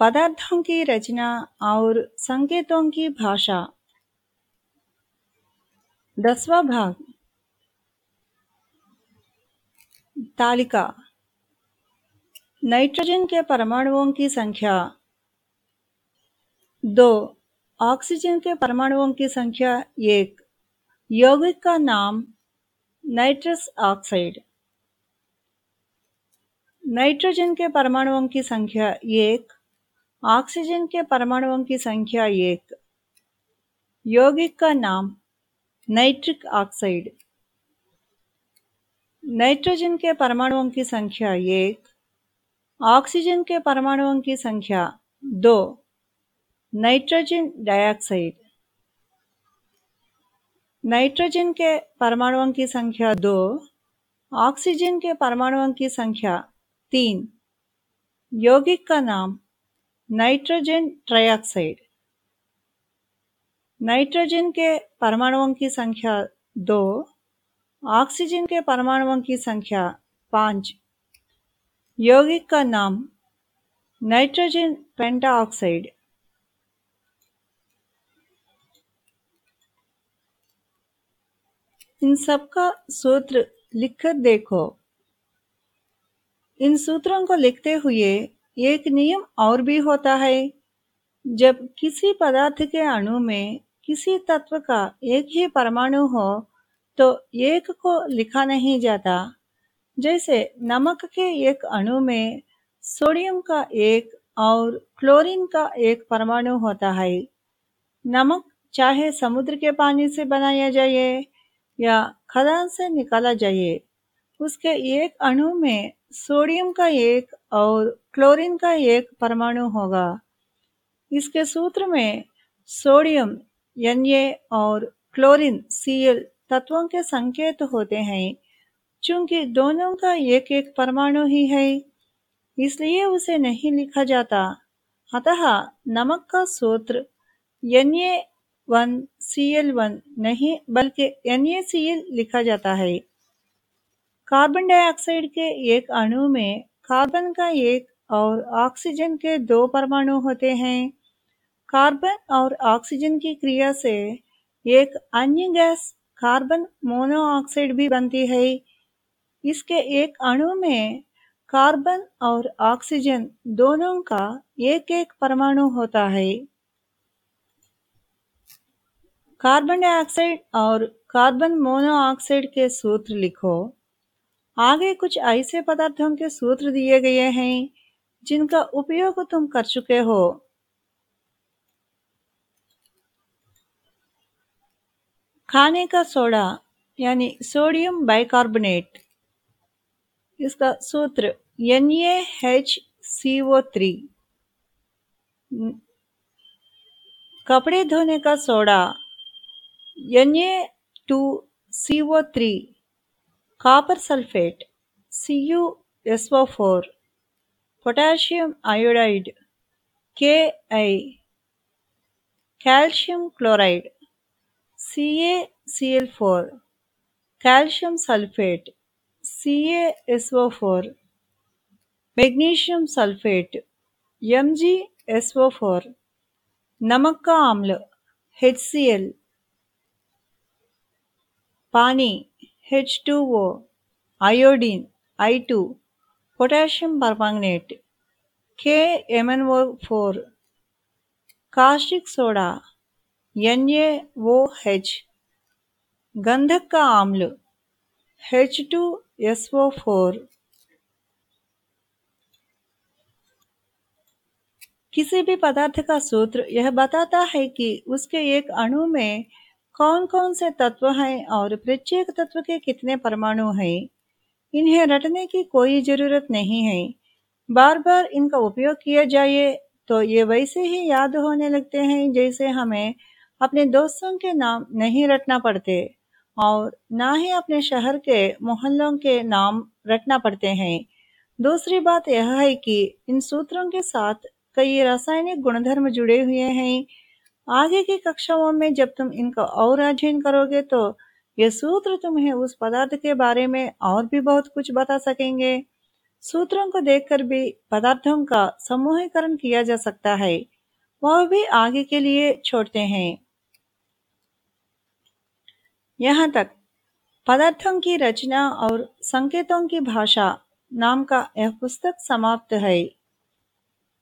पदार्थों की रचना और संकेतों की भाषा। दसवा भाग। तालिका। नाइट्रोजन के परमाणुओं की संख्या। दो, ऑक्सीजन के परमाणुओं की संख्या। एक, यौगिक का नाम नाइट्रस ऑक्साइड। नाइट्रोजन के परमाणुओं की संख्या। एक ऑक्सीजन के परमाणुओं की संख्या एक। यौगिक का नाम नाइट्रिक ऑक्साइड। नाइट्रोजन के परमाणुओं की संख्या एक। ऑक्सीजन के परमाणुओं की संख्या दो। Nitrogen dioxide. नाइट्रोजन के परमाणुओं की संख्या दो। ऑक्सीजन के परमाणुओं की संख्या तीन। यौगिक का नाम नाइट्रोजन ट्राइऑक्साइड। नाइट्रोजन के परमाणुओं की संख्या दो, ऑक्सीजन के परमाणुओं की संख्या पाँच। यौगिक का नाम नाइट्रोजन पेंटाऑक्साइड। इन सबका सूत्र लिखकर देखो। इन सूत्रों को लिखते हुए एक नियम और भी होता है। जब किसी पदार्थ के अणु में किसी तत्व का एक ही परमाणु हो तो एक को लिखा नहीं जाता। जैसे नमक के एक अणु में सोडियम का एक और क्लोरीन का एक परमाणु होता है। नमक चाहे समुद्र के पानी से बनाया जाए या खदान से निकाला जाए, उसके एक अणु में सोडियम का एक और क्लोरीन का एक परमाणु होगा। इसके सूत्र में सोडियम Na और क्लोरीन Cl तत्वों के संकेत होते हैं, चूँकि दोनों का एक एक परमाणु ही है, इसलिए उसे नहीं लिखा जाता। अतः नमक का सूत्र Na1Cl1 नहीं, बल्कि NaCl लिखा जाता है। कार्बन डाइऑक्साइड के एक अणु में कार्बन का एक और ऑक्सीजन के दो परमाणु होते हैं। कार्बन और ऑक्सीजन की क्रिया से एक अन्य गैस कार्बन मोनोऑक्साइड भी बनती है। इसके एक अणु में कार्बन और ऑक्सीजन दोनों का एक एक परमाणु होता है। कार्बन डाइऑक्साइड और कार्बन मोनोऑक्साइड के सूत्र लिखो। आगे कुछ ऐसे पदार्थों के सूत्र दिए गए हैं, जिनका उपयोग तुम कर चुके हो। खाने का सोडा, यानी सोडियम बाइकार्बोनेट। इसका सूत्र N H C O three कपड़े धोने का soda N A two C O three copper sulphate four potassium iodide K I calcium chloride CaCl4 calcium sulfate CaSO4 magnesium sulphate MgSO4 नमक HCl पानी H2O iodine I2 potassium permanganate KMnO4 caustic soda NaOH गंधक का अम्ल H2SO4 किसी भी पदार्थ का सूत्र यह बताता है कि उसके एक अणु में कौन कौन से तत्व हैं और प्रत्येक तत्व के कितने परमाणु हैं? इन्हें रटने की कोई ज़रूरत नहीं है। बार बार इनका उपयोग किया जाए तो ये वैसे ही याद होने लगते हैं जैसे हमें अपने दोस्तों के नाम नहीं रटना पड़ते और ना ही अपने शहर के मोहल्लों के नाम रटना पड़ते हैं। दूसरी बात यह है कि इन सूत्रों के साथ कई रासायनिक गुणधर्म जुड़े हुए हैं। आगे की कक्षाओं में जब तुम इनका और अध्ययन करोगे तो ये सूत्र तुम्हें उस पदार्थ के बारे में और भी बहुत कुछ बता सकेंगे। सूत्रों को देखकर भी पदार्थों का समूहीकरण किया जा सकता है। वह भी आगे के लिए छोड़ते हैं। यहाँ तक, पदार्थों की रचना और संकेतों की भाषा नाम का यह पुस्तक समाप्त है।